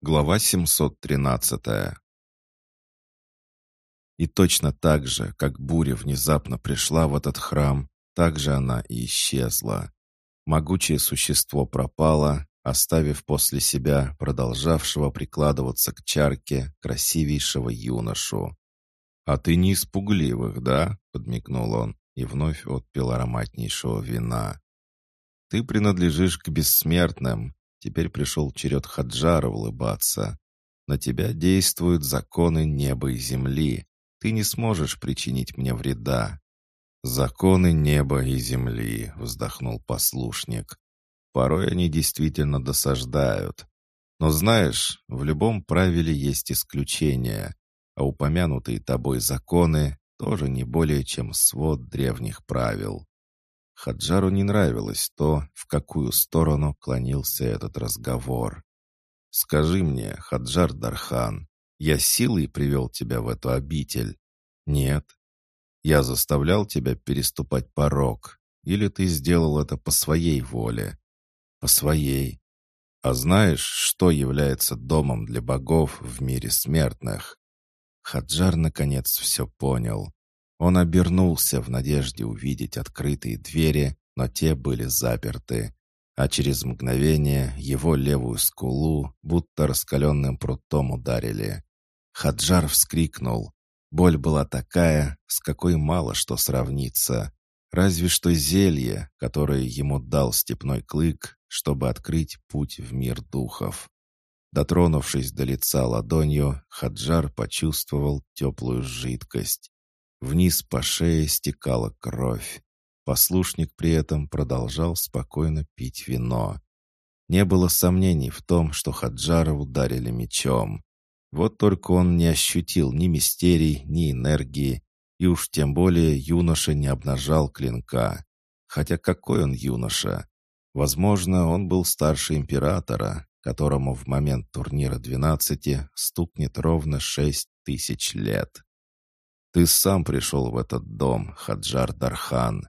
Глава 713 И точно так же, как буря внезапно пришла в этот храм, так же она и исчезла. Могучее существо пропало, оставив после себя продолжавшего прикладываться к чарке красивейшего юношу. «А ты не испугливых, да?» — подмигнул он и вновь отпил ароматнейшего вина. «Ты принадлежишь к бессмертным. Теперь пришел черед Хаджара улыбаться. На тебя действуют законы неба и земли. Ты не сможешь причинить мне вреда». «Законы неба и земли», — вздохнул послушник. «Порой они действительно досаждают. Но знаешь, в любом правиле есть исключения, а упомянутые тобой законы тоже не более чем свод древних правил. Хаджару не нравилось то, в какую сторону клонился этот разговор. «Скажи мне, Хаджар Дархан, я силой привел тебя в эту обитель?» «Нет». «Я заставлял тебя переступать порог, или ты сделал это по своей воле?» «По своей». «А знаешь, что является домом для богов в мире смертных?» Хаджар наконец все понял. Он обернулся в надежде увидеть открытые двери, но те были заперты, а через мгновение его левую скулу будто раскаленным прутом ударили. Хаджар вскрикнул. Боль была такая, с какой мало что сравнится. Разве что зелье, которое ему дал степной клык, чтобы открыть путь в мир духов. Дотронувшись до лица ладонью, Хаджар почувствовал теплую жидкость. Вниз по шее стекала кровь. Послушник при этом продолжал спокойно пить вино. Не было сомнений в том, что Хаджара ударили мечом. Вот только он не ощутил ни мистерий, ни энергии, и уж тем более юноша не обнажал клинка. Хотя какой он юноша? Возможно, он был старше императора, которому в момент турнира двенадцати стукнет ровно шесть тысяч лет. Ты сам пришел в этот дом, Хаджар Дархан.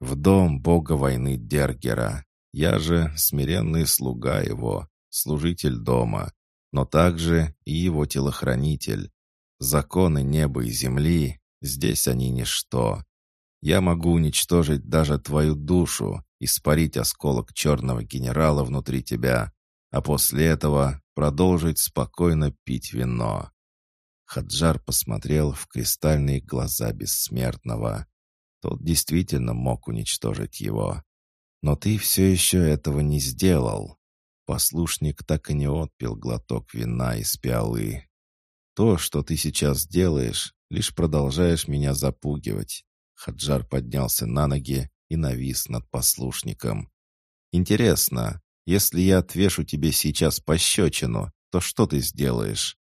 В дом бога войны Дергера. Я же смиренный слуга его, служитель дома, но также и его телохранитель. Законы неба и земли, здесь они ничто. Я могу уничтожить даже твою душу, испарить осколок черного генерала внутри тебя, а после этого продолжить спокойно пить вино. Хаджар посмотрел в кристальные глаза бессмертного. Тот действительно мог уничтожить его. Но ты все еще этого не сделал. Послушник так и не отпил глоток вина из пиалы. То, что ты сейчас делаешь, лишь продолжаешь меня запугивать. Хаджар поднялся на ноги и навис над послушником. «Интересно, если я отвешу тебе сейчас пощечину, то что ты сделаешь?»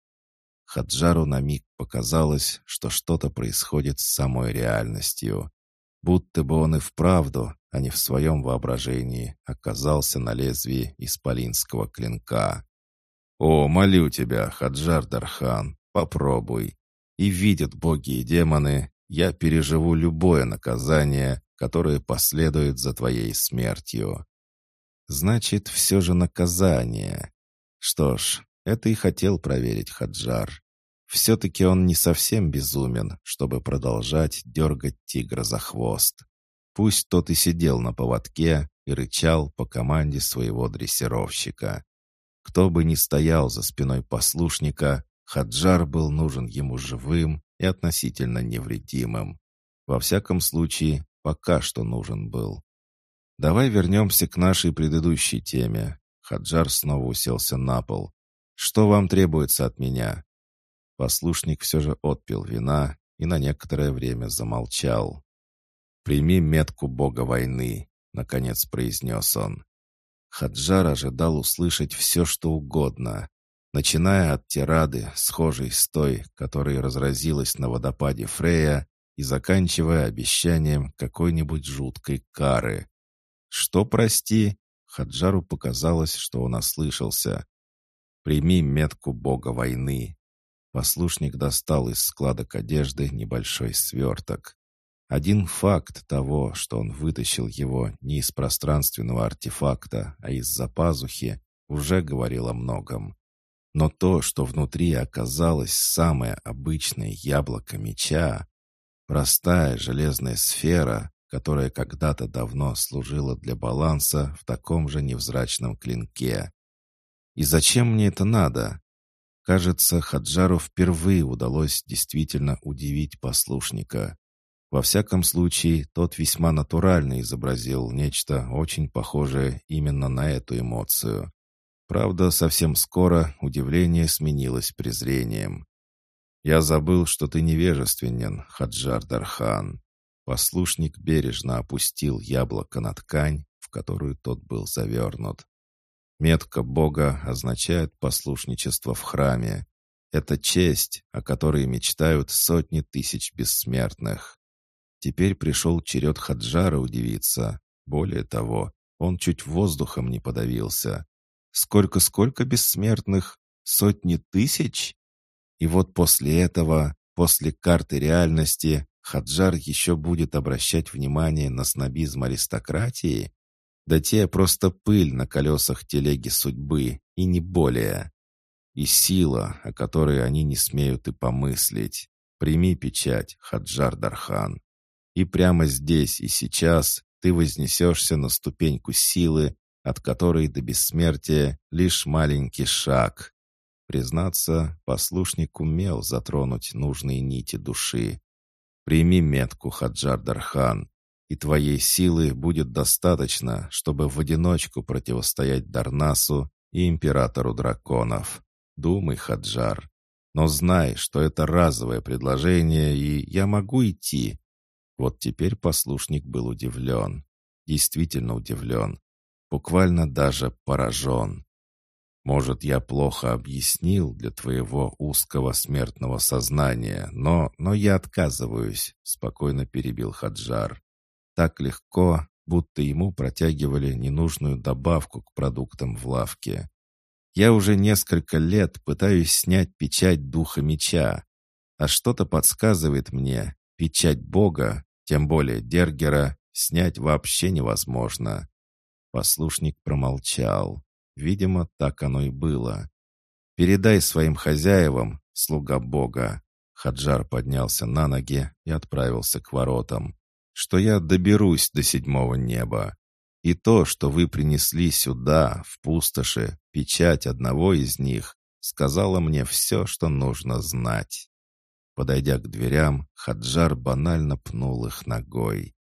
Хаджару на миг показалось, что что-то происходит с самой реальностью. Будто бы он и вправду, а не в своем воображении, оказался на лезвии исполинского клинка. «О, молю тебя, Хаджар Дархан, попробуй. И видят боги и демоны, я переживу любое наказание, которое последует за твоей смертью». «Значит, все же наказание. Что ж, это и хотел проверить Хаджар. Все-таки он не совсем безумен, чтобы продолжать дергать тигра за хвост. Пусть тот и сидел на поводке и рычал по команде своего дрессировщика. Кто бы ни стоял за спиной послушника, Хаджар был нужен ему живым и относительно невредимым. Во всяком случае, пока что нужен был. Давай вернемся к нашей предыдущей теме. Хаджар снова уселся на пол. Что вам требуется от меня? Послушник все же отпил вина и на некоторое время замолчал. «Прими метку бога войны», — наконец произнес он. Хаджар ожидал услышать все, что угодно, начиная от тирады, схожей с той, которая разразилась на водопаде Фрея, и заканчивая обещанием какой-нибудь жуткой кары. «Что, прости?» Хаджару показалось, что он ослышался. «Прими метку бога войны», Послушник достал из складок одежды небольшой сверток. Один факт того, что он вытащил его не из пространственного артефакта, а из-за пазухи, уже говорил о многом. Но то, что внутри оказалось самое обычное яблоко меча, простая железная сфера, которая когда-то давно служила для баланса в таком же невзрачном клинке. И зачем мне это надо? Кажется, Хаджару впервые удалось действительно удивить послушника. Во всяком случае, тот весьма натурально изобразил нечто очень похожее именно на эту эмоцию. Правда, совсем скоро удивление сменилось презрением. «Я забыл, что ты невежественен, Хаджар Дархан». Послушник бережно опустил яблоко на ткань, в которую тот был завернут. Метка Бога означает послушничество в храме. Это честь, о которой мечтают сотни тысяч бессмертных. Теперь пришел черед Хаджара удивиться. Более того, он чуть воздухом не подавился. Сколько-сколько бессмертных? Сотни тысяч? И вот после этого, после карты реальности, Хаджар еще будет обращать внимание на снобизм аристократии? Да те просто пыль на колесах телеги судьбы, и не более. И сила, о которой они не смеют и помыслить. Прими печать, Хаджар Дархан. И прямо здесь и сейчас ты вознесешься на ступеньку силы, от которой до бессмертия лишь маленький шаг. Признаться, послушник умел затронуть нужные нити души. Прими метку, Хаджар Дархан, и твоей силы будет достаточно, чтобы в одиночку противостоять Дарнасу и императору драконов. Думай, Хаджар. Но знай, что это разовое предложение, и я могу идти. Вот теперь послушник был удивлен. Действительно удивлен. Буквально даже поражен. Может, я плохо объяснил для твоего узкого смертного сознания, но, но я отказываюсь, спокойно перебил Хаджар. Так легко, будто ему протягивали ненужную добавку к продуктам в лавке. Я уже несколько лет пытаюсь снять печать духа меча, а что-то подсказывает мне, печать Бога, тем более Дергера, снять вообще невозможно. Послушник промолчал. Видимо, так оно и было. «Передай своим хозяевам, слуга Бога». Хаджар поднялся на ноги и отправился к воротам что я доберусь до седьмого неба. И то, что вы принесли сюда, в пустоши, печать одного из них, сказала мне все, что нужно знать. Подойдя к дверям, Хаджар банально пнул их ногой.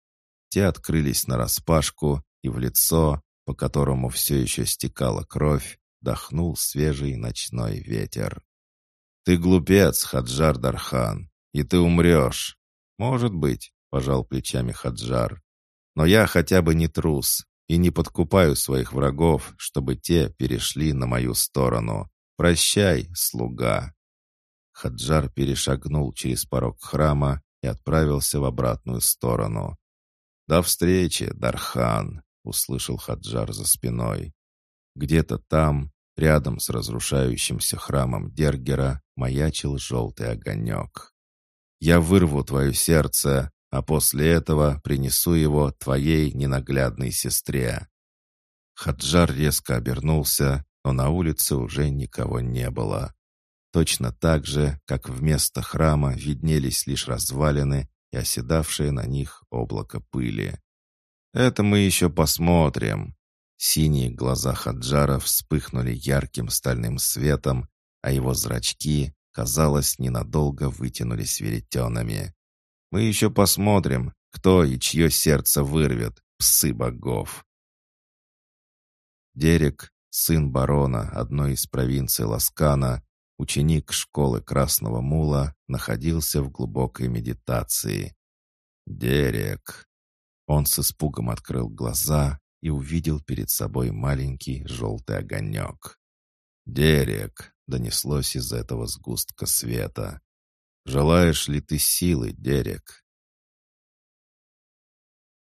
Те открылись нараспашку, и в лицо, по которому все еще стекала кровь, дохнул свежий ночной ветер. «Ты глупец, Хаджар Дархан, и ты умрешь. Может быть, пожал плечами Хаджар. «Но я хотя бы не трус и не подкупаю своих врагов, чтобы те перешли на мою сторону. Прощай, слуга!» Хаджар перешагнул через порог храма и отправился в обратную сторону. «До встречи, Дархан!» — услышал Хаджар за спиной. Где-то там, рядом с разрушающимся храмом Дергера, маячил желтый огонек. «Я вырву твое сердце, а после этого принесу его твоей ненаглядной сестре». Хаджар резко обернулся, но на улице уже никого не было. Точно так же, как вместо храма виднелись лишь развалины и оседавшее на них облако пыли. «Это мы еще посмотрим». Синие глаза Хаджара вспыхнули ярким стальным светом, а его зрачки, казалось, ненадолго вытянулись веретенами. Мы еще посмотрим, кто и чье сердце вырвет, псы богов. Дерек, сын барона одной из провинций Ласкана, ученик школы Красного Мула, находился в глубокой медитации. Дерек. Он с испугом открыл глаза и увидел перед собой маленький желтый огонек. «Дерек!» — донеслось из этого сгустка света. «Желаешь ли ты силы, Дерек?»